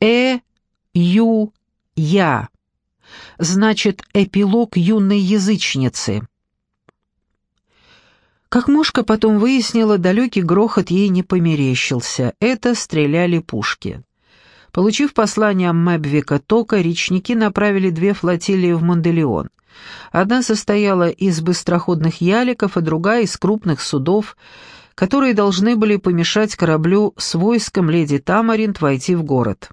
Э, Ю, Я. Значит, эпилог юной язычницы. Как мушка потом выяснила, далекий грохот ей не померещился. Это стреляли пушки. Получив послание Мэбвика Тока, речники направили две флотилии в Манделеон. Одна состояла из быстроходных яликов, а другая — из крупных судов, которые должны были помешать кораблю с войском леди Тамаринт войти в город.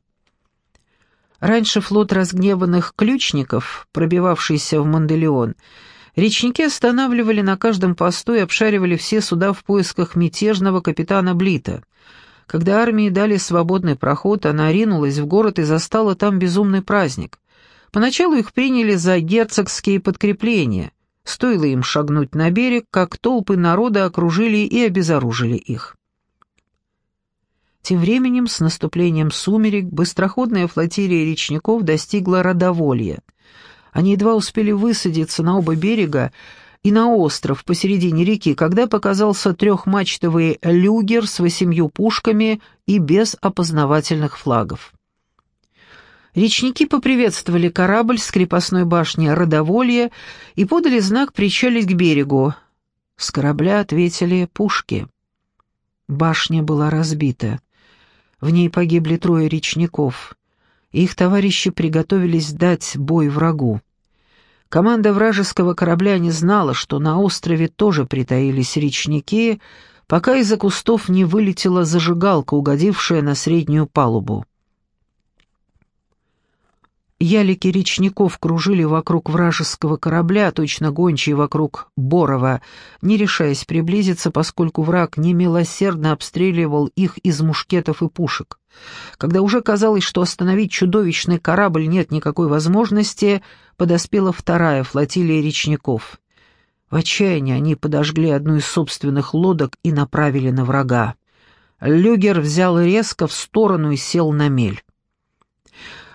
Раньше флот разгневанных ключников, пробивавшийся в Манделеон, речники останавливали на каждом посту и обшаривали все суда в поисках мятежного капитана Блита. Когда армии дали свободный проход, она ринулась в город и застала там безумный праздник. Поначалу их приняли за герцогские подкрепления. Стоило им шагнуть на берег, как толпы народа окружили и обезоружили их. Тем временем, с наступлением сумерек, быстроходная флотилия речников достигла Родоволья. Они едва успели высадиться на оба берега и на остров посередине реки, когда показался трехмачтовый люгер с восемью пушками и без опознавательных флагов. Речники поприветствовали корабль с крепостной башни Родоволье и подали знак причалить к берегу. С корабля ответили пушки. Башня была разбита. В ней погибли трое речников. Их товарищи приготовились дать бой врагу. Команда вражеского корабля не знала, что на острове тоже притаились речники, пока из-за кустов не вылетела зажигалка, угодившая на среднюю палубу. Ялики речников кружили вокруг вражеского корабля, точно гончие вокруг Борова, не решаясь приблизиться, поскольку враг немилосердно обстреливал их из мушкетов и пушек. Когда уже казалось, что остановить чудовищный корабль нет никакой возможности, подоспела вторая флотилия речников. В отчаянии они подожгли одну из собственных лодок и направили на врага. Люгер взял резко в сторону и сел на мель.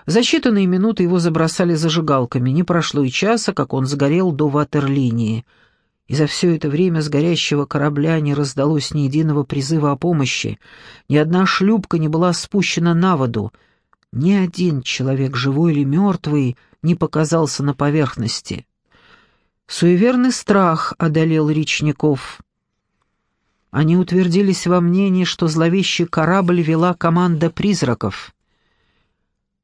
За считанные минуты его забросали зажигалками. Не прошло и часа, как он сгорел до ватерлинии. И за все это время с горящего корабля не раздалось ни единого призыва о помощи, ни одна шлюпка не была спущена на воду, ни один человек, живой или мертвый, не показался на поверхности. Суеверный страх одолел речников. Они утвердились во мнении, что зловещий корабль вела команда призраков.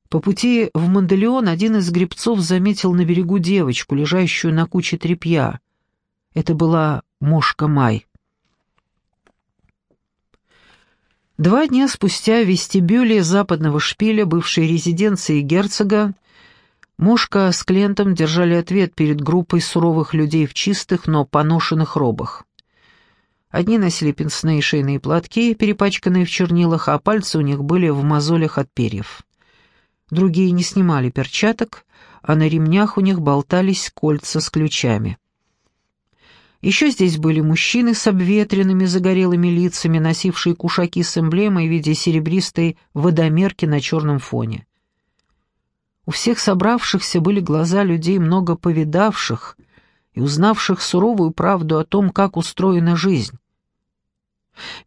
По пути в Манделеон один из гребцов заметил на берегу девочку, лежащую на куче тряпья. Это была Мошка Май. Два дня спустя в вестибюле западного шпиля, бывшей резиденции герцога, Мошка с клиентом держали ответ перед группой суровых людей в чистых, но поношенных робах. Одни носили пенсные шейные платки, перепачканные в чернилах, а пальцы у них были в мозолях от перьев другие не снимали перчаток, а на ремнях у них болтались кольца с ключами. Еще здесь были мужчины с обветренными загорелыми лицами, носившие кушаки с эмблемой в виде серебристой водомерки на черном фоне. У всех собравшихся были глаза людей, много повидавших и узнавших суровую правду о том, как устроена жизнь.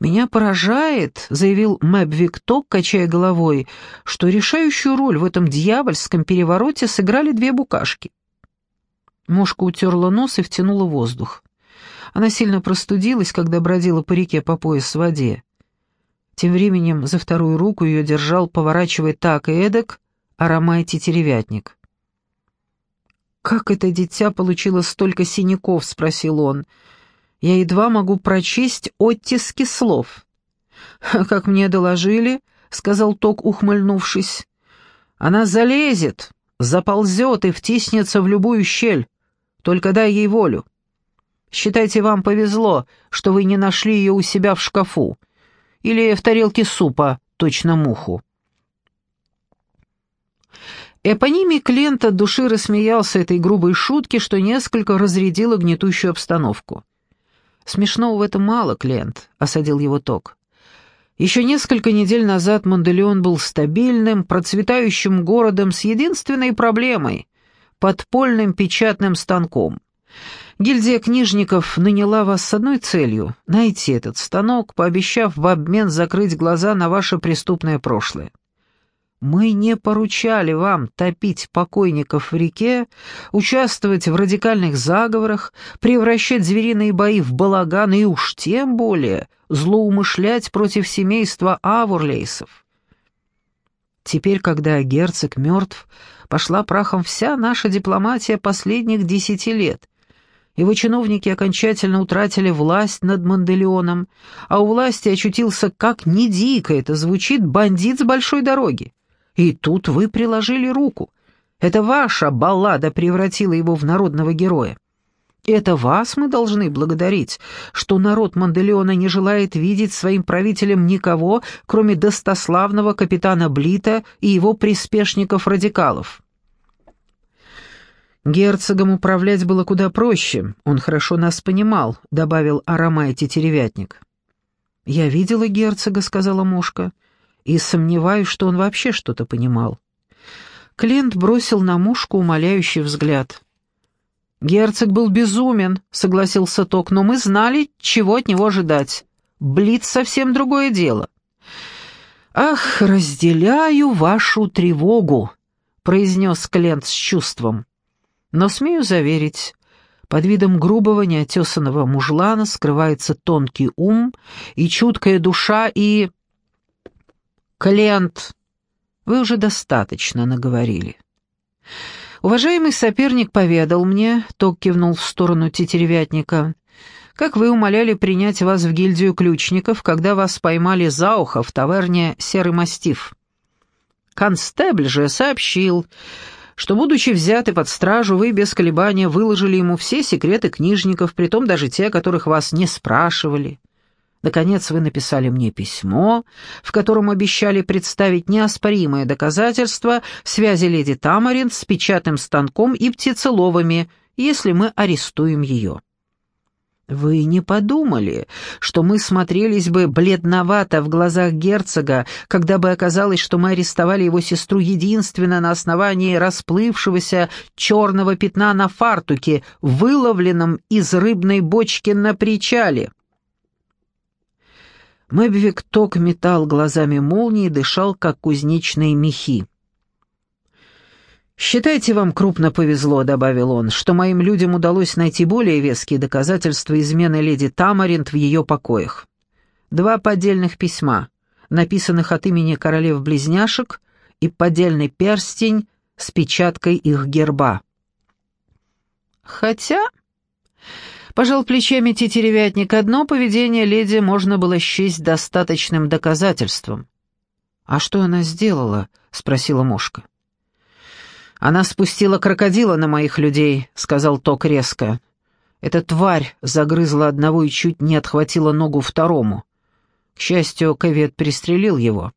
«Меня поражает», — заявил Мэб Викток, качая головой, «что решающую роль в этом дьявольском перевороте сыграли две букашки». Мошка утерла нос и втянула воздух. Она сильно простудилась, когда бродила по реке по пояс в воде. Тем временем за вторую руку ее держал, поворачивая так и эдак, аромайте теревятник. «Как это дитя получило столько синяков?» — спросил он. Я едва могу прочесть оттиски слов. «Как мне доложили», — сказал Ток, ухмыльнувшись, — «она залезет, заползет и втиснется в любую щель, только дай ей волю. Считайте, вам повезло, что вы не нашли ее у себя в шкафу или в тарелке супа, точно муху». Эпонимий Клента души рассмеялся этой грубой шутке, что несколько разрядило гнетущую обстановку. «Смешного в этом мало, Клент», — осадил его Ток. Еще несколько недель назад Монделеон был стабильным, процветающим городом с единственной проблемой — подпольным печатным станком. Гильдия книжников наняла вас с одной целью — найти этот станок, пообещав в обмен закрыть глаза на ваше преступное прошлое. Мы не поручали вам топить покойников в реке, участвовать в радикальных заговорах, превращать звериные бои в балаган и уж тем более злоумышлять против семейства Авурлейсов. Теперь, когда герцог мертв, пошла прахом вся наша дипломатия последних десяти лет. Его чиновники окончательно утратили власть над Манделеоном, а у власти очутился, как ни дико это звучит, бандит с большой дороги. И тут вы приложили руку. Это ваша баллада превратила его в народного героя. Это вас мы должны благодарить, что народ Манделеона не желает видеть своим правителем никого, кроме достославного капитана Блита и его приспешников-радикалов. «Герцогом управлять было куда проще, он хорошо нас понимал», — добавил Арамай Тетеревятник. «Я видела герцога», — сказала мушка, — «и сомневаюсь, что он вообще что-то понимал». Клент бросил на мушку умоляющий взгляд. «Герцог был безумен», — согласился Ток, — «но мы знали, чего от него ожидать. Блиц совсем другое дело». «Ах, разделяю вашу тревогу», — произнес Клент с чувством. «Но смею заверить, под видом грубого неотесанного мужлана скрывается тонкий ум и чуткая душа и...» «Клент, вы уже достаточно наговорили». «Уважаемый соперник поведал мне», — Ток кивнул в сторону тетеревятника, «как вы умоляли принять вас в гильдию ключников, когда вас поймали за ухо в таверне «Серый мастиф». Констебль же сообщил, что, будучи взяты под стражу, вы без колебания выложили ему все секреты книжников, притом даже те, которых вас не спрашивали. Наконец вы написали мне письмо, в котором обещали представить неоспоримое доказательство связи леди Тамарин с печатным станком и птицеловами, если мы арестуем ее. Вы не подумали, что мы смотрелись бы бледновато в глазах герцога, когда бы оказалось, что мы арестовали его сестру единственно на основании расплывшегося черного пятна на фартуке, выловленном из рыбной бочки на причале?» Мэбвик ток метал глазами молнии и дышал, как кузнечные мехи. «Считайте, вам крупно повезло», — добавил он, «что моим людям удалось найти более веские доказательства измены леди Тамаринт в ее покоях. Два поддельных письма, написанных от имени королев-близняшек, и поддельный перстень с печаткой их герба. Хотя Пожал плечами тетеревятник, одно поведение леди можно было счесть достаточным доказательством. «А что она сделала?» — спросила мушка. «Она спустила крокодила на моих людей», — сказал Ток резко. «Эта тварь загрызла одного и чуть не отхватила ногу второму. К счастью, Кавет пристрелил его.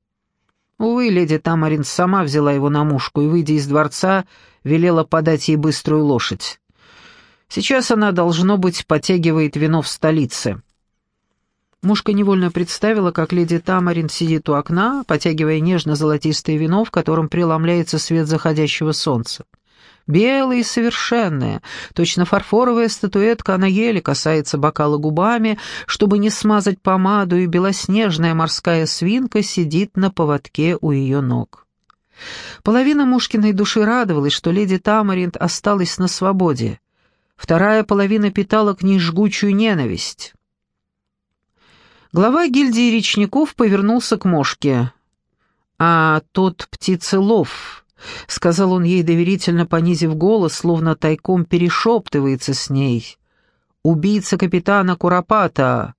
Увы, леди Тамарин сама взяла его на мушку и, выйдя из дворца, велела подать ей быструю лошадь. Сейчас она, должно быть, потягивает вино в столице. Мушка невольно представила, как леди Тамарин сидит у окна, потягивая нежно-золотистое вино, в котором преломляется свет заходящего солнца. Белое и совершенное, точно фарфоровая статуэтка, она еле касается бокала губами, чтобы не смазать помаду, и белоснежная морская свинка сидит на поводке у ее ног. Половина Мушкиной души радовалась, что леди Тамаринт осталась на свободе, Вторая половина питала к ней жгучую ненависть. Глава гильдии речников повернулся к Мошке. «А тот птицелов», — сказал он ей доверительно, понизив голос, словно тайком перешептывается с ней. «Убийца капитана Куропата,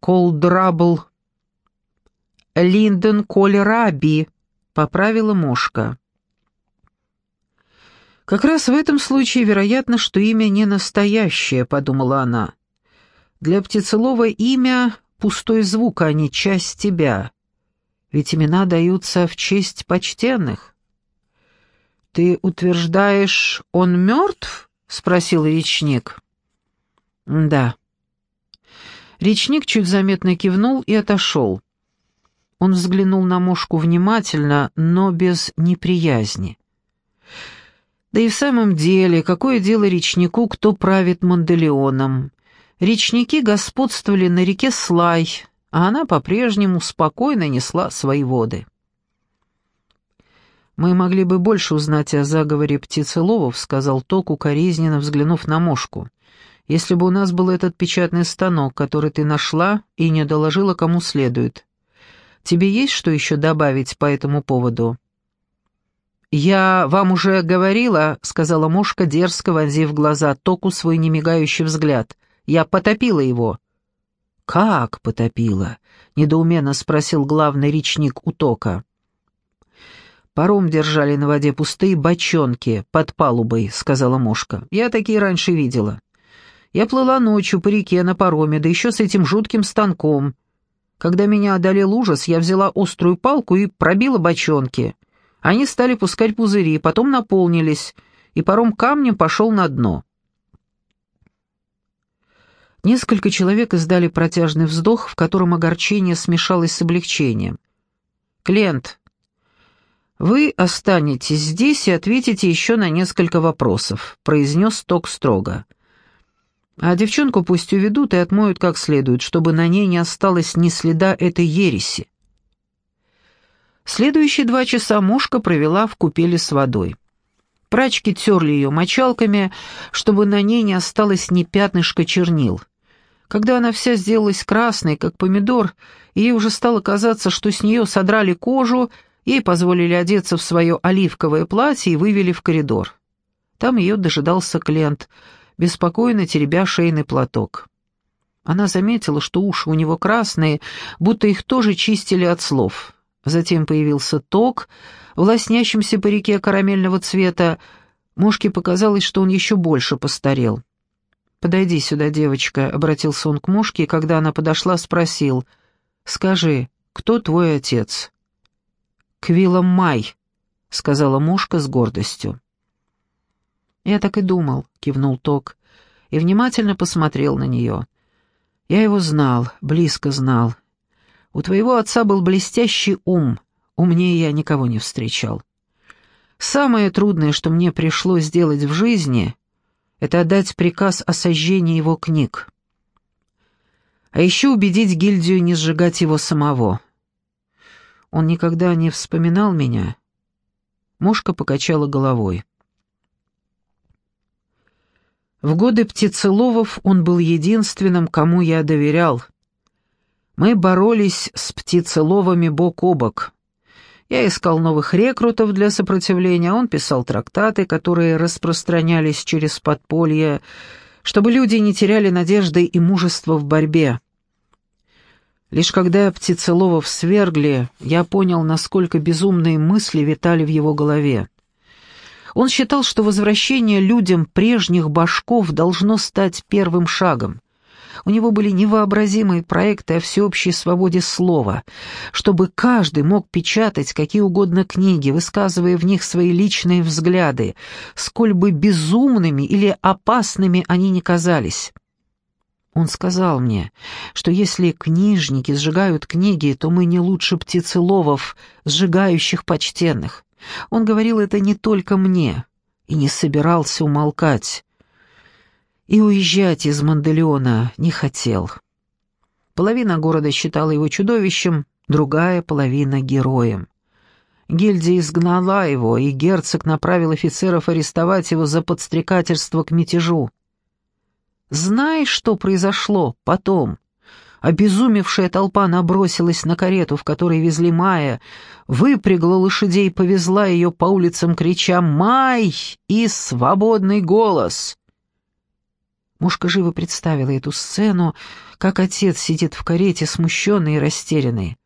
Колдрабл...» «Линдон Коль поправила Мошка. «Как раз в этом случае вероятно, что имя не настоящее», — подумала она. «Для птицелова имя — пустой звук, а не часть тебя. Ведь имена даются в честь почтенных». «Ты утверждаешь, он мертв?» — спросил речник. «Да». Речник чуть заметно кивнул и отошел. Он взглянул на мушку внимательно, но без неприязни. Да и в самом деле, какое дело речнику, кто правит Манделеоном? Речники господствовали на реке Слай, а она по-прежнему спокойно несла свои воды. «Мы могли бы больше узнать о заговоре птицеловов», — сказал Ток, укоризненно взглянув на мошку. «Если бы у нас был этот печатный станок, который ты нашла и не доложила кому следует. Тебе есть что еще добавить по этому поводу?» «Я вам уже говорила», — сказала мушка, дерзко вонзив в глаза Току свой немигающий взгляд. «Я потопила его». «Как потопила?» — недоуменно спросил главный речник у Тока. «Паром держали на воде пустые бочонки под палубой», — сказала мушка. «Я такие раньше видела. Я плыла ночью по реке на пароме, да еще с этим жутким станком. Когда меня одолел ужас, я взяла острую палку и пробила бочонки. Они стали пускать пузыри, потом наполнились, и паром камнем пошел на дно». Несколько человек издали протяжный вздох, в котором огорчение смешалось с облегчением. «Клиент, «Вы останетесь здесь и ответите еще на несколько вопросов», — произнес Ток строго. «А девчонку пусть уведут и отмоют как следует, чтобы на ней не осталось ни следа этой ереси». Следующие два часа мушка провела в купели с водой. Прачки терли ее мочалками, чтобы на ней не осталось ни пятнышка чернил. Когда она вся сделалась красной, как помидор, ей уже стало казаться, что с нее содрали кожу Ей позволили одеться в свое оливковое платье и вывели в коридор. Там ее дожидался Клент, беспокойно теребя шейный платок. Она заметила, что уши у него красные, будто их тоже чистили от слов. Затем появился ток в лоснящемся парике карамельного цвета. Мушке показалось, что он еще больше постарел. «Подойди сюда, девочка», — обратился он к Мушке, и когда она подошла, спросил. «Скажи, кто твой отец?» Квилла Май», — сказала мушка с гордостью. «Я так и думал», — кивнул Ток и внимательно посмотрел на нее. «Я его знал, близко знал. У твоего отца был блестящий ум, умнее я никого не встречал. Самое трудное, что мне пришлось сделать в жизни, это отдать приказ о сожжении его книг. А еще убедить гильдию не сжигать его самого. Он никогда не вспоминал меня?» Мушка покачала головой. В годы птицеловов он был единственным, кому я доверял. Мы боролись с птицеловами бок о бок. Я искал новых рекрутов для сопротивления, он писал трактаты, которые распространялись через подполье, чтобы люди не теряли надежды и мужества в борьбе. Лишь когда птицеловов свергли, я понял, насколько безумные мысли витали в его голове. Он считал, что возвращение людям прежних башков должно стать первым шагом. У него были невообразимые проекты о всеобщей свободе слова, чтобы каждый мог печатать какие угодно книги, высказывая в них свои личные взгляды, сколь бы безумными или опасными они ни казались. Он сказал мне, что если книжники сжигают книги, то мы не лучше птицеловов, сжигающих почтенных. Он говорил это не только мне и не собирался умолкать. И уезжать из Манделеона не хотел. Половина города считала его чудовищем, другая половина — героем. Гильдия изгнала его, и герцог направил офицеров арестовать его за подстрекательство к мятежу. Знаешь, что произошло потом? Обезумевшая толпа набросилась на карету, в которой везли Майя, выпрягла лошадей и повезла ее по улицам, крича «Май!» и «Свободный голос!». Мушка живо представила эту сцену, как отец сидит в карете, смущенный и растерянный.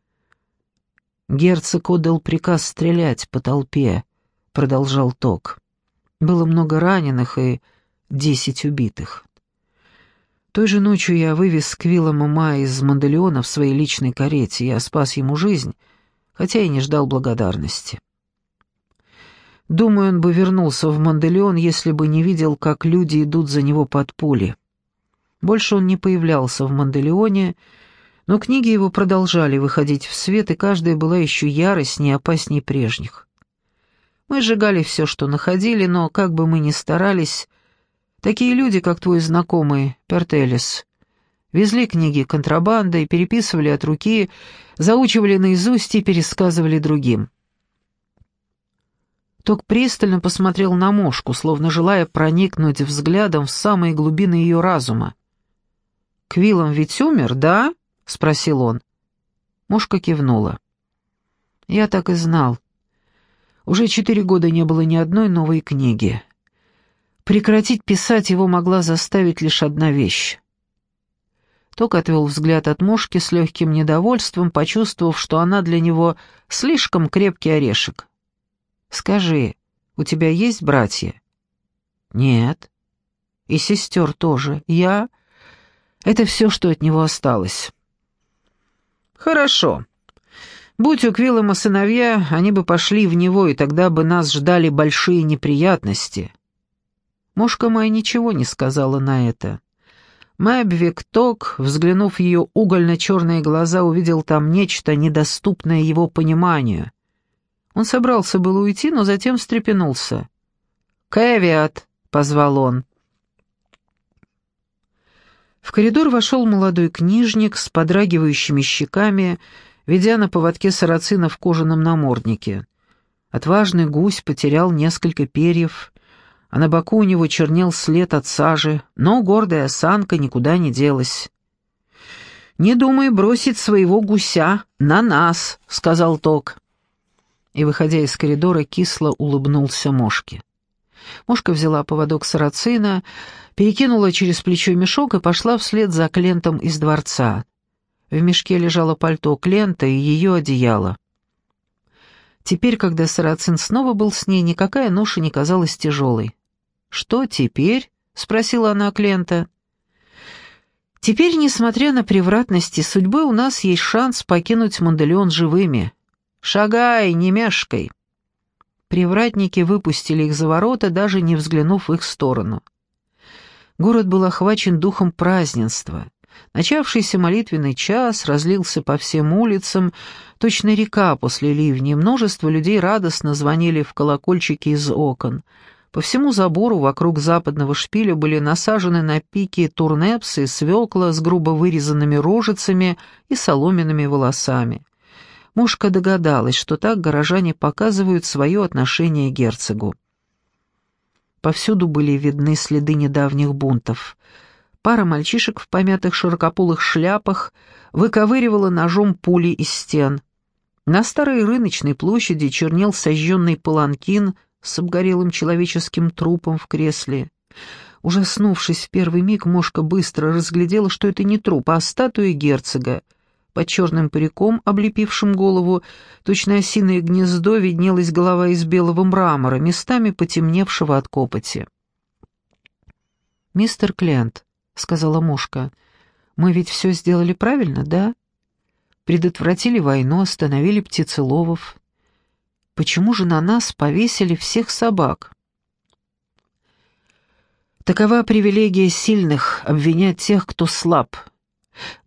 Герцог отдал приказ стрелять по толпе, продолжал Ток. Было много раненых и десять убитых. Той же ночью я вывез Квилла Мама из Манделеона в своей личной карете. Я спас ему жизнь, хотя и не ждал благодарности. Думаю, он бы вернулся в Манделеон, если бы не видел, как люди идут за него под пули. Больше он не появлялся в Манделеоне, но книги его продолжали выходить в свет, и каждая была еще яростнее и опаснее прежних. Мы сжигали все, что находили, но, как бы мы ни старались, Такие люди, как твой знакомый Пертелес, везли книги контрабандой, переписывали от руки, заучивали наизусть и пересказывали другим. Ток пристально посмотрел на мошку, словно желая проникнуть взглядом в самые глубины ее разума. «Квиллом ведь умер, да?» — спросил он. Мошка кивнула. «Я так и знал. Уже четыре года не было ни одной новой книги. Прекратить писать его могла заставить лишь одна вещь. Ток отвел взгляд от мушки с легким недовольством, почувствовав, что она для него слишком крепкий орешек. «Скажи, у тебя есть братья?» «Нет». «И сестер тоже. Я...» «Это все, что от него осталось». «Хорошо. Будь у Квиллома сыновья, они бы пошли в него, и тогда бы нас ждали большие неприятности». Мушка моя ничего не сказала на это. Мэбвик Ток, взглянув в ее угольно-черные глаза, увидел там нечто, недоступное его пониманию. Он собрался было уйти, но затем встрепенулся. «Кэвиат!» — позвал он. В коридор вошел молодой книжник с подрагивающими щеками, ведя на поводке сарацина в кожаном наморднике. Отважный гусь потерял несколько перьев, а на боку у него чернел след от сажи, но гордая осанка никуда не делась. «Не думай бросить своего гуся на нас», — сказал Ток. И, выходя из коридора, кисло улыбнулся Мошке. Мошка взяла поводок сарацина, перекинула через плечо мешок и пошла вслед за Клентом из дворца. В мешке лежало пальто Клента и ее одеяло. Теперь, когда сарацин снова был с ней, никакая ноша не казалась тяжелой. «Что теперь?» — спросила она Клента. «Теперь, несмотря на превратности судьбы, у нас есть шанс покинуть Манделеон живыми. Шагай, не мешкай!» Привратники выпустили их за ворота, даже не взглянув в их сторону. Город был охвачен духом празднества. Начавшийся молитвенный час разлился по всем улицам, точно река после ливня, множество людей радостно звонили в колокольчики из окон — по всему забору вокруг западного шпиля были насажены на пики турнепсы, свекла с грубо вырезанными рожицами и соломенными волосами. Мушка догадалась, что так горожане показывают свое отношение к герцогу. Повсюду были видны следы недавних бунтов. Пара мальчишек в помятых широкополых шляпах выковыривала ножом пули из стен. На старой рыночной площади чернел сожженный паланкин с обгорелым человеческим трупом в кресле. Ужаснувшись в первый миг, Мошка быстро разглядела, что это не труп, а статуя герцога. Под черным париком, облепившим голову, точно осиное гнездо, виднелась голова из белого мрамора, местами потемневшего от копоти. «Мистер Клент», — сказала Мошка, — «мы ведь все сделали правильно, да? Предотвратили войну, остановили птицеловов, Почему же на нас повесили всех собак? Такова привилегия сильных — обвинять тех, кто слаб.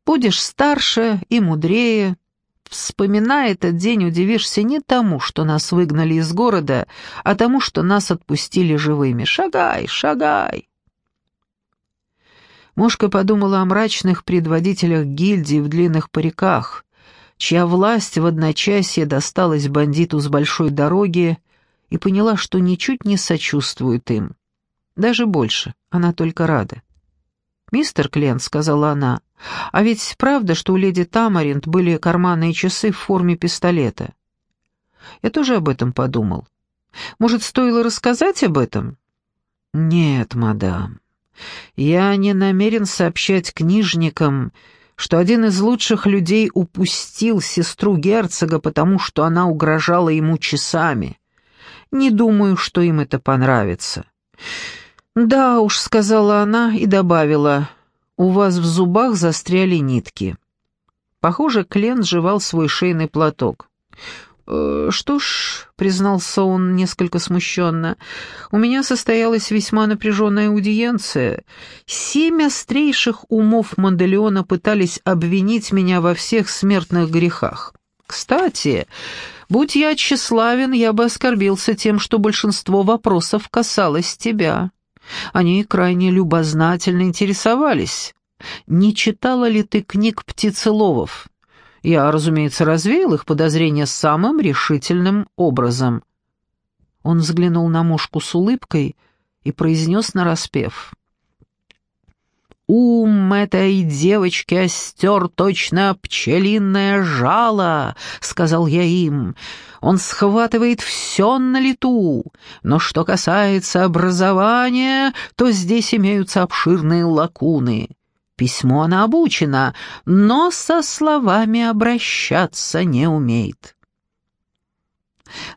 Будешь старше и мудрее, вспоминая этот день, удивишься не тому, что нас выгнали из города, а тому, что нас отпустили живыми. Шагай, шагай. Мошка подумала о мрачных предводителях гильдии в длинных париках, чья власть в одночасье досталась бандиту с большой дороги, и поняла, что ничуть не сочувствует им. Даже больше, она только рада. «Мистер Клент», — сказала она, — «а ведь правда, что у леди Тамаринт были карманные часы в форме пистолета?» Я тоже об этом подумал. Может, стоило рассказать об этом? Нет, мадам. Я не намерен сообщать книжникам, что один из лучших людей упустил сестру герцога, потому что она угрожала ему часами. Не думаю, что им это понравится. «Да уж», — сказала она и добавила, — «у вас в зубах застряли нитки». Похоже, Клен жевал свой шейный платок. «Э, «Что ж», — признался он несколько смущенно, — «у меня состоялась весьма напряженная аудиенция. Семь острейших умов Манделеона пытались обвинить меня во всех смертных грехах. Кстати, будь я тщеславен, я бы оскорбился тем, что большинство вопросов касалось тебя. Они крайне любознательно интересовались. Не читала ли ты книг птицеловов?» Я, разумеется, развеял их подозрения самым решительным образом. Он взглянул на мушку с улыбкой и произнес нараспев. «Ум этой девочки остер точно пчелиное жало», — сказал я им. «Он схватывает все на лету, но что касается образования, то здесь имеются обширные лакуны. Письмо она обучена, но со словами обращаться не умеет».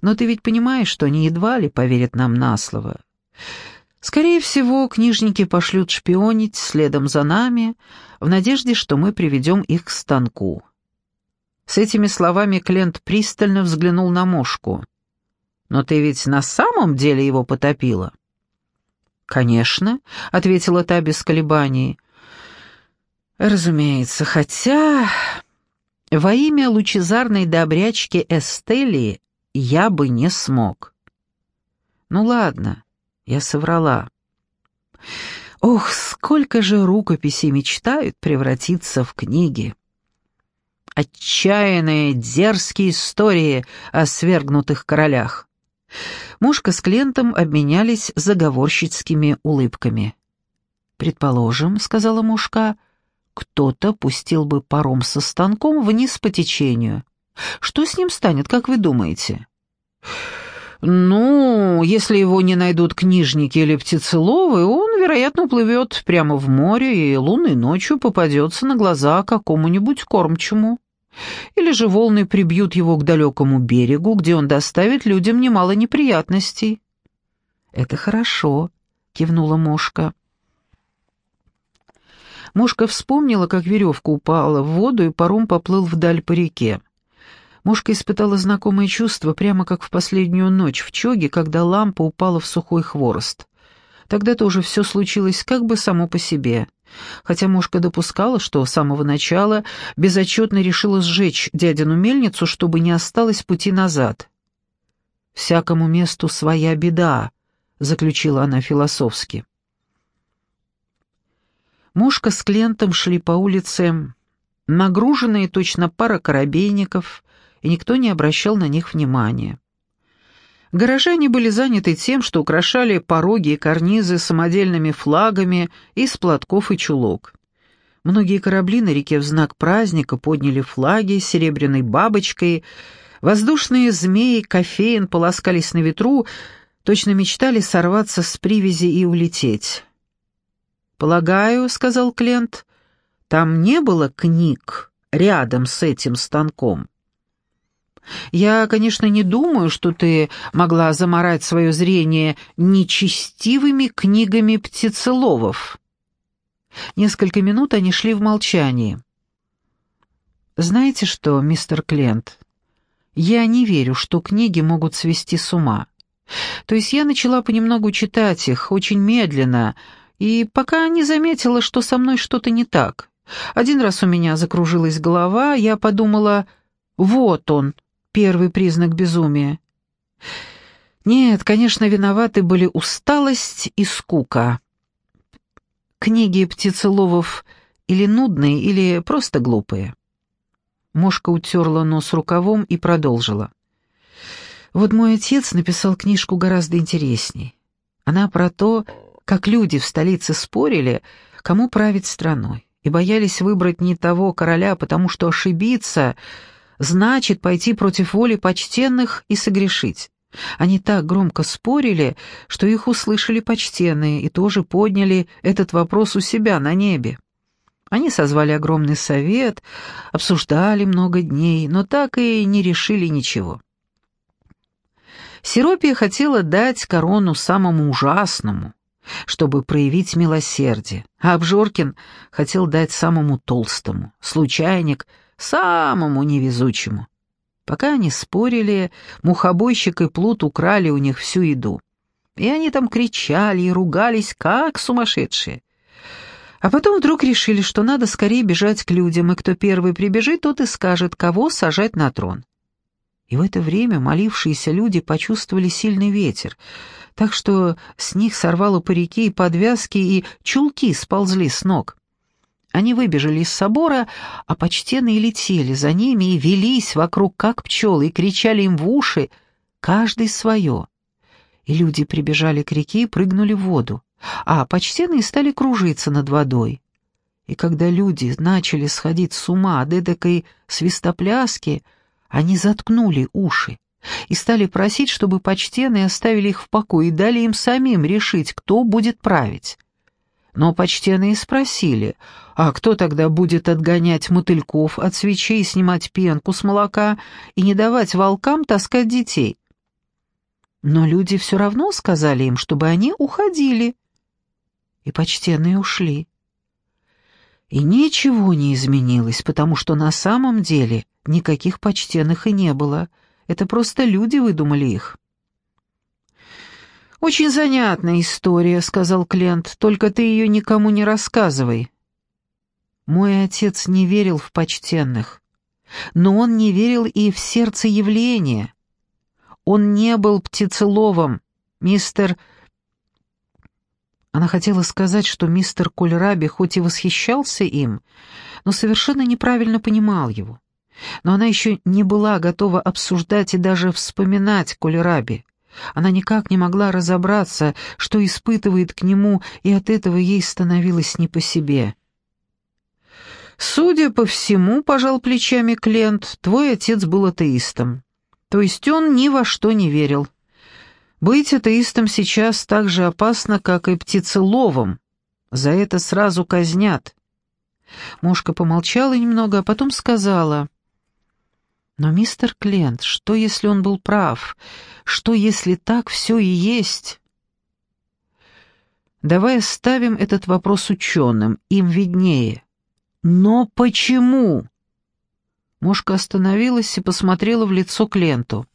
«Но ты ведь понимаешь, что они едва ли поверят нам на слово». Скорее всего, книжники пошлют шпионить следом за нами, в надежде, что мы приведем их к станку. С этими словами Клент пристально взглянул на мошку. «Но ты ведь на самом деле его потопила?» «Конечно», — ответила та без колебаний. «Разумеется, хотя...» «Во имя лучезарной добрячки Эстелии я бы не смог». «Ну ладно, я соврала. Ох, сколько же рукописей мечтают превратиться в книги. Отчаянные, дерзкие истории о свергнутых королях. Мушка с Клентом обменялись заговорщицкими улыбками. «Предположим», — сказала Мушка, — «кто-то пустил бы паром со станком вниз по течению. Что с ним станет, как вы думаете?» «Ну, если его не найдут книжники или птицеловы, он, вероятно, уплывет прямо в море и лунной ночью попадется на глаза какому-нибудь кормчему. Или же волны прибьют его к далекому берегу, где он доставит людям немало неприятностей». «Это хорошо», — кивнула Мошка. Мошка вспомнила, как веревка упала в воду, и паром поплыл вдаль по реке. Мушка испытала знакомое чувство, прямо как в последнюю ночь в чоге, когда лампа упала в сухой хворост. Тогда тоже все случилось как бы само по себе. Хотя Мушка допускала, что с самого начала безотчетно решила сжечь дядину мельницу, чтобы не осталось пути назад. «Всякому месту своя беда», — заключила она философски. Мушка с Клентом шли по улице, нагруженные точно пара корабейников, и никто не обращал на них внимания. Горожане были заняты тем, что украшали пороги и карнизы самодельными флагами из платков и чулок. Многие корабли на реке в знак праздника подняли флаги с серебряной бабочкой, воздушные змеи кофеин полоскались на ветру, точно мечтали сорваться с привязи и улететь. «Полагаю», — сказал Клент, — «там не было книг рядом с этим станком». Я, конечно, не думаю, что ты могла заморать свое зрение нечестивыми книгами птицеловов. Несколько минут они шли в молчании. «Знаете что, мистер Клент, я не верю, что книги могут свести с ума. То есть я начала понемногу читать их, очень медленно, и пока не заметила, что со мной что-то не так. Один раз у меня закружилась голова, я подумала, вот он, первый признак безумия. Нет, конечно, виноваты были усталость и скука. Книги птицеловов или нудные, или просто глупые. Мошка утерла нос рукавом и продолжила. Вот мой отец написал книжку гораздо интересней. Она про то, как люди в столице спорили, кому править страной, и боялись выбрать не того короля, потому что ошибиться — значит пойти против воли почтенных и согрешить. Они так громко спорили, что их услышали почтенные и тоже подняли этот вопрос у себя на небе. Они созвали огромный совет, обсуждали много дней, но так и не решили ничего. Сиропия хотела дать корону самому ужасному, чтобы проявить милосердие, а Обжоркин хотел дать самому толстому, случайник — самому невезучему. Пока они спорили, мухобойщик и плут украли у них всю еду. И они там кричали и ругались, как сумасшедшие. А потом вдруг решили, что надо скорее бежать к людям, и кто первый прибежит, тот и скажет, кого сажать на трон. И в это время молившиеся люди почувствовали сильный ветер, так что с них сорвало парики и подвязки, и чулки сползли с ног. Они выбежали из собора, а почтенные летели за ними и велись вокруг, как пчелы, и кричали им в уши, каждый свое. и люди прибежали к реке и прыгнули в воду, а почтенные стали кружиться над водой. И когда люди начали сходить с ума от эдакой свистопляски, они заткнули уши и стали просить, чтобы почтенные оставили их в покое и дали им самим решить, кто будет править. Но почтенные спросили, а кто тогда будет отгонять мотыльков от свечей, снимать пенку с молока и не давать волкам таскать детей? Но люди все равно сказали им, чтобы они уходили. И почтенные ушли. И ничего не изменилось, потому что на самом деле никаких почтенных и не было. Это просто люди выдумали их. «Очень занятная история», — сказал Клент, — «только ты ее никому не рассказывай». Мой отец не верил в почтенных, но он не верил и в сердце явления. Он не был птицеловом, мистер... Она хотела сказать, что мистер Кольраби хоть и восхищался им, но совершенно неправильно понимал его. Но она еще не была готова обсуждать и даже вспоминать Кольраби. Она никак не могла разобраться, что испытывает к нему, и от этого ей становилось не по себе. «Судя по всему, — пожал плечами Клент, — твой отец был атеистом. То есть он ни во что не верил. Быть атеистом сейчас так же опасно, как и птицеловом. За это сразу казнят». Мошка помолчала немного, а потом сказала — но, мистер Клент, что если он был прав? Что если так все и есть? Давай оставим этот вопрос ученым, им виднее. Но почему? Мушка остановилась и посмотрела в лицо Кленту.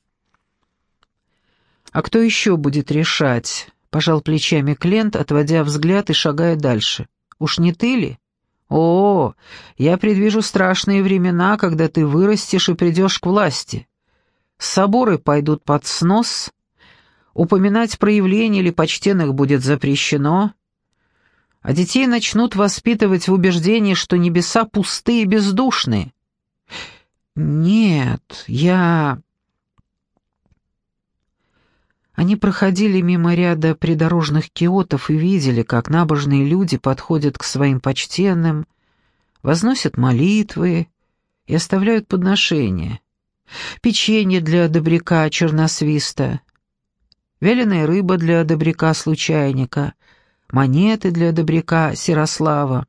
«А кто еще будет решать?» — пожал плечами Клент, отводя взгляд и шагая дальше. «Уж не ты ли?» «О, я предвижу страшные времена, когда ты вырастешь и придешь к власти. Соборы пойдут под снос, упоминать проявления или почтенных будет запрещено, а детей начнут воспитывать в убеждении, что небеса пустые и бездушные. Нет, я...» Они проходили мимо ряда придорожных киотов и видели, как набожные люди подходят к своим почтенным, возносят молитвы и оставляют подношения. Печенье для добряка черносвиста, вяленая рыба для добряка-случайника, монеты для добряка Серослава.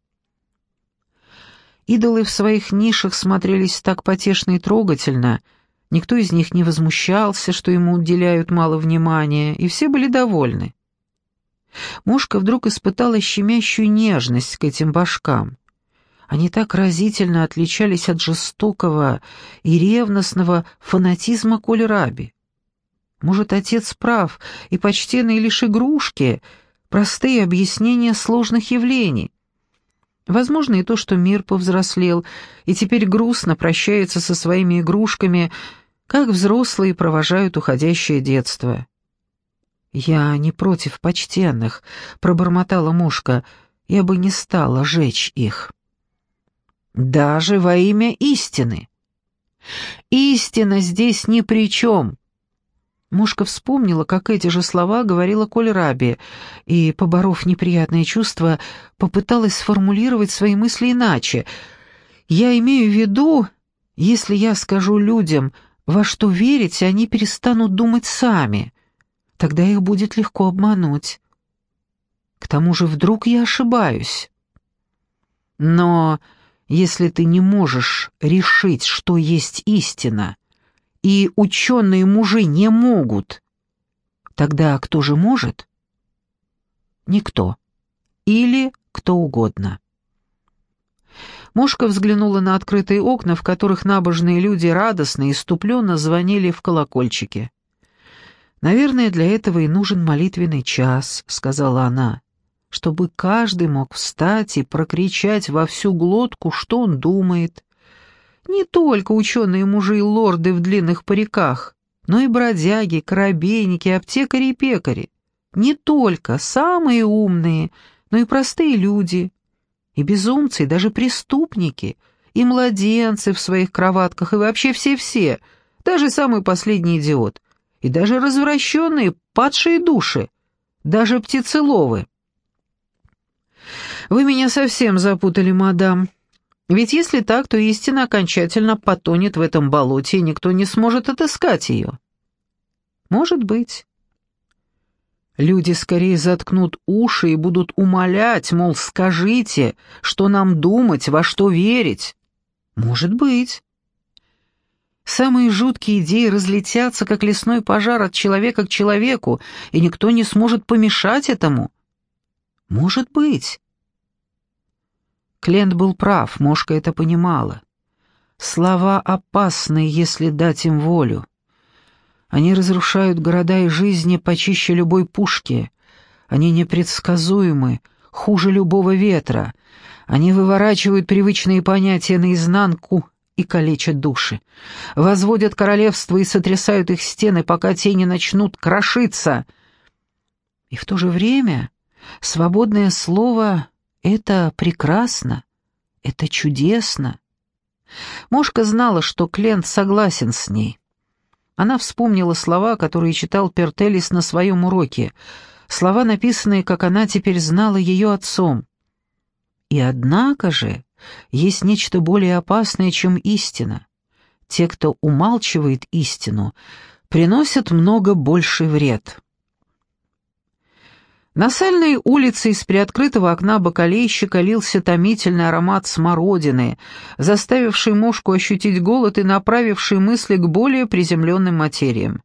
Идолы в своих нишах смотрелись так потешно и трогательно — Никто из них не возмущался, что ему уделяют мало внимания, и все были довольны. Мушка вдруг испытала щемящую нежность к этим башкам. Они так разительно отличались от жестокого и ревностного фанатизма Коль-Раби. Может, отец прав, и почтенные лишь игрушки, простые объяснения сложных явлений. Возможно и то, что мир повзрослел, и теперь грустно прощается со своими игрушками, как взрослые провожают уходящее детство. «Я не против почтенных», — пробормотала мушка, — «я бы не стала жечь их». «Даже во имя истины». «Истина здесь ни при чем», Мушка вспомнила, как эти же слова говорила Коль Раби, и, поборов неприятные чувства, попыталась сформулировать свои мысли иначе. «Я имею в виду, если я скажу людям, во что верить, они перестанут думать сами. Тогда их будет легко обмануть. К тому же вдруг я ошибаюсь. Но если ты не можешь решить, что есть истина, — и ученые мужи не могут, тогда кто же может? Никто. Или кто угодно. Мушка взглянула на открытые окна, в которых набожные люди радостно и иступленно звонили в колокольчики. «Наверное, для этого и нужен молитвенный час», — сказала она, «чтобы каждый мог встать и прокричать во всю глотку, что он думает, не только ученые мужи и лорды в длинных париках, но и бродяги, корабейники, аптекари и пекари. Не только самые умные, но и простые люди, и безумцы, и даже преступники, и младенцы в своих кроватках, и вообще все-все, даже самый последний идиот. и даже развращенные, падшие души, даже птицеловы. Вы меня совсем запутали, мадам. Ведь если так, то истина окончательно потонет в этом болоте, и никто не сможет отыскать ее. Может быть. Люди скорее заткнут уши и будут умолять, мол, скажите, что нам думать, во что верить. Может быть. Самые жуткие идеи разлетятся, как лесной пожар от человека к человеку, и никто не сможет помешать этому. Может быть. Клент был прав, Мошка это понимала. Слова опасны, если дать им волю. Они разрушают города и жизни почище любой пушки. Они непредсказуемы, хуже любого ветра. Они выворачивают привычные понятия наизнанку и калечат души. Возводят королевства и сотрясают их стены, пока те не начнут крошиться. И в то же время свободное слово — это прекрасно, это чудесно. Мошка знала, что Клент согласен с ней. Она вспомнила слова, которые читал Пертелис на своем уроке, слова, написанные, как она теперь знала ее отцом. И однако же есть нечто более опасное, чем истина. Те, кто умалчивает истину, приносят много больший вред. На сальной улице из приоткрытого окна бакалейщика лился томительный аромат смородины, заставивший мушку ощутить голод и направивший мысли к более приземленным материям.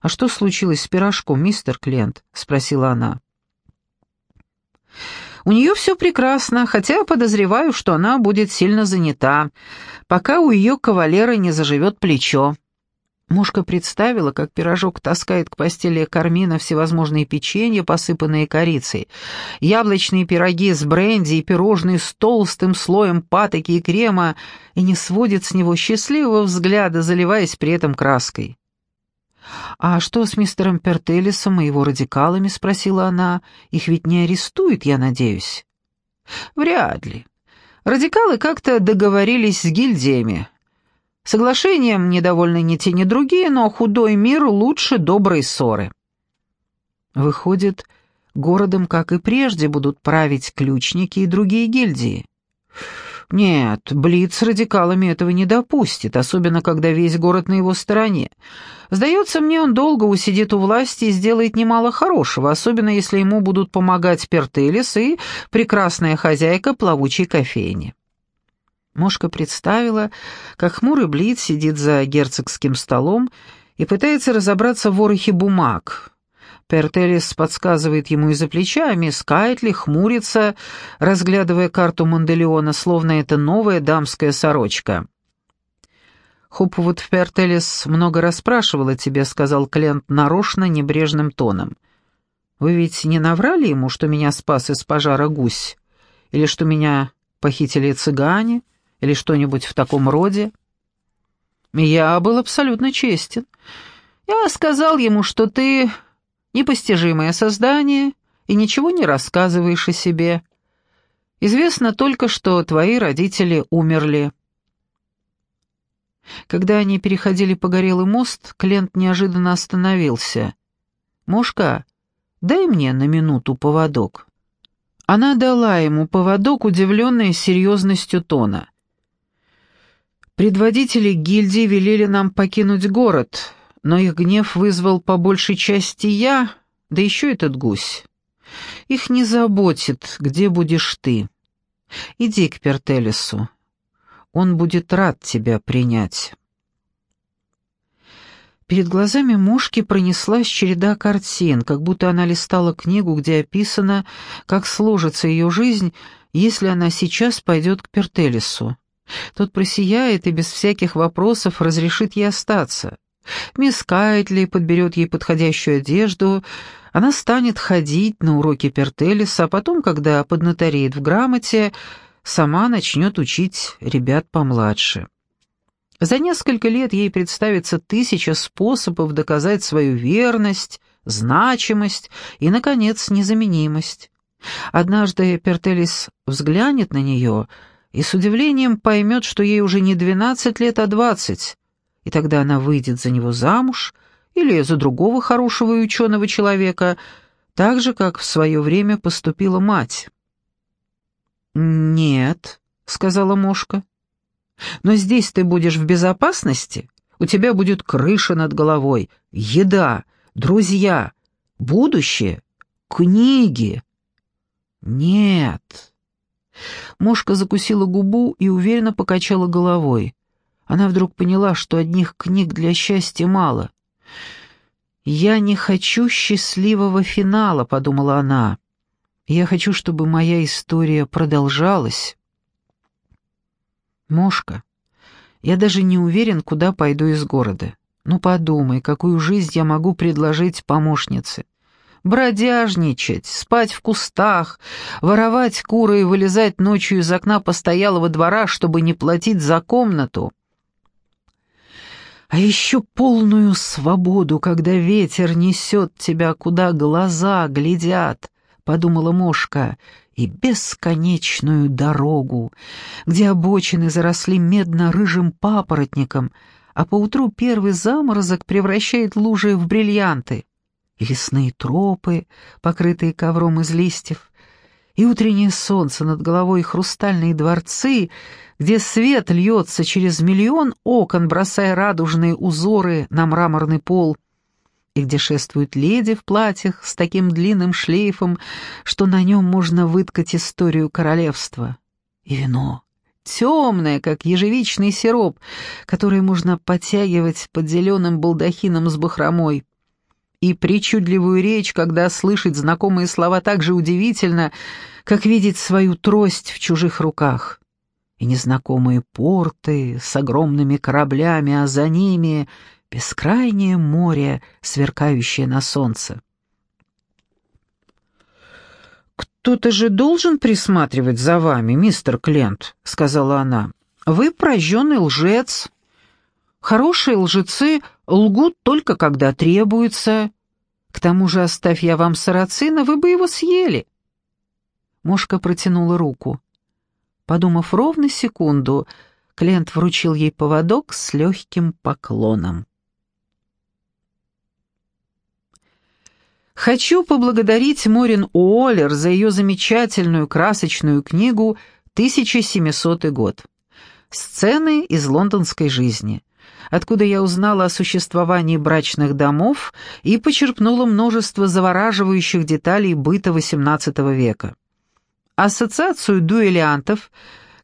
«А что случилось с пирожком, мистер Клент?» — спросила она. «У нее все прекрасно, хотя подозреваю, что она будет сильно занята, пока у ее кавалера не заживет плечо». Мушка представила, как пирожок таскает к постели Кармина всевозможные печенья, посыпанные корицей, яблочные пироги с бренди и пирожные с толстым слоем патоки и крема, и не сводит с него счастливого взгляда, заливаясь при этом краской. «А что с мистером Пертелисом и его радикалами?» — спросила она. «Их ведь не арестуют, я надеюсь?» «Вряд ли. Радикалы как-то договорились с гильдиями. Соглашением недовольны ни те, ни другие, но худой мир лучше доброй ссоры. Выходит, городом, как и прежде, будут править ключники и другие гильдии. Нет, Блиц с радикалами этого не допустит, особенно когда весь город на его стороне. Сдается мне, он долго усидит у власти и сделает немало хорошего, особенно если ему будут помогать Пертелис и прекрасная хозяйка плавучей кофейни. Мошка представила, как хмурый Блиц сидит за герцогским столом и пытается разобраться в ворохе бумаг. Пертелис подсказывает ему из-за плеча, а мисс Кайтли хмурится, разглядывая карту Манделеона, словно это новая дамская сорочка. «Хопвуд Пертелис много расспрашивала тебя», — сказал Клент нарочно небрежным тоном. «Вы ведь не наврали ему, что меня спас из пожара гусь? Или что меня похитили цыгане?» Или что-нибудь в таком роде. Я был абсолютно честен. Я сказал ему, что ты непостижимое создание и ничего не рассказываешь о себе. Известно только, что твои родители умерли. Когда они переходили погорелый мост, Клент неожиданно остановился. «Мошка, дай мне на минуту поводок». Она дала ему поводок, удивленная серьезностью тона. Предводители гильдии велели нам покинуть город, но их гнев вызвал по большей части я, да еще этот гусь. Их не заботит, где будешь ты. Иди к Пертелесу. Он будет рад тебя принять. Перед глазами мушки пронеслась череда картин, как будто она листала книгу, где описано, как сложится ее жизнь, если она сейчас пойдет к Пертелесу. Тот просияет и без всяких вопросов разрешит ей остаться. Мисс Кайтли подберет ей подходящую одежду, она станет ходить на уроки Пертелиса, а потом, когда поднатореет в грамоте, сама начнет учить ребят помладше. За несколько лет ей представится тысяча способов доказать свою верность, значимость и, наконец, незаменимость. Однажды Пертелис взглянет на нее — и с удивлением поймет, что ей уже не двенадцать лет, а двадцать, и тогда она выйдет за него замуж или за другого хорошего и ученого человека, так же, как в свое время поступила мать. «Нет», — сказала Мошка. «Но здесь ты будешь в безопасности, у тебя будет крыша над головой, еда, друзья, будущее, книги». «Нет». Мошка закусила губу и уверенно покачала головой. Она вдруг поняла, что одних книг для счастья мало. «Я не хочу счастливого финала», — подумала она. «Я хочу, чтобы моя история продолжалась». «Мошка, я даже не уверен, куда пойду из города. Ну подумай, какую жизнь я могу предложить помощнице. Бродяжничать, спать в кустах, воровать куры и вылезать ночью из окна постоялого двора, чтобы не платить за комнату» а еще полную свободу, когда ветер несет тебя, куда глаза глядят, — подумала Мошка, — и бесконечную дорогу, где обочины заросли медно-рыжим папоротником, а поутру первый заморозок превращает лужи в бриллианты, и лесные тропы, покрытые ковром из листьев, и утреннее солнце над головой хрустальные дворцы, где свет льется через миллион окон, бросая радужные узоры на мраморный пол, и где шествуют леди в платьях с таким длинным шлейфом, что на нем можно выткать историю королевства. И вино, темное, как ежевичный сироп, который можно подтягивать под зеленым балдахином с бахромой и причудливую речь, когда слышать знакомые слова так же удивительно, как видеть свою трость в чужих руках. И незнакомые порты с огромными кораблями, а за ними бескрайнее море, сверкающее на солнце. «Кто-то же должен присматривать за вами, мистер Клент», — сказала она. «Вы прожженный лжец. Хорошие лжецы лгут только когда требуется. К тому же, оставь я вам сарацина, вы бы его съели». Мошка протянула руку. Подумав ровно секунду, Клент вручил ей поводок с легким поклоном. Хочу поблагодарить Морин Уоллер за ее замечательную красочную книгу «1700 год». Сцены из лондонской жизни откуда я узнала о существовании брачных домов и почерпнула множество завораживающих деталей быта XVIII века. Ассоциацию дуэлянтов,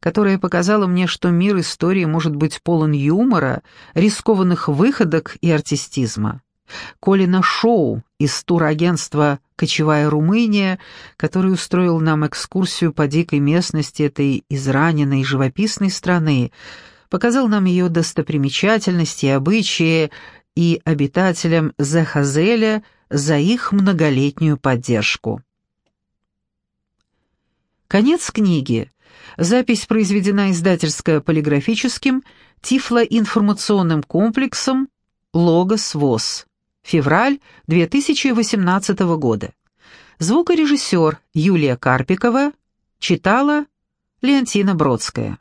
которая показала мне, что мир истории может быть полон юмора, рискованных выходок и артистизма. Колина Шоу из турагентства «Кочевая Румыния», который устроил нам экскурсию по дикой местности этой израненной живописной страны, показал нам ее достопримечательности и обычаи и обитателям Захазеля за их многолетнюю поддержку. Конец книги. Запись произведена издательско-полиграфическим тифлоинформационным комплексом «Логос ВОЗ». Февраль 2018 года. Звукорежиссер Юлия Карпикова читала Леонтина Бродская.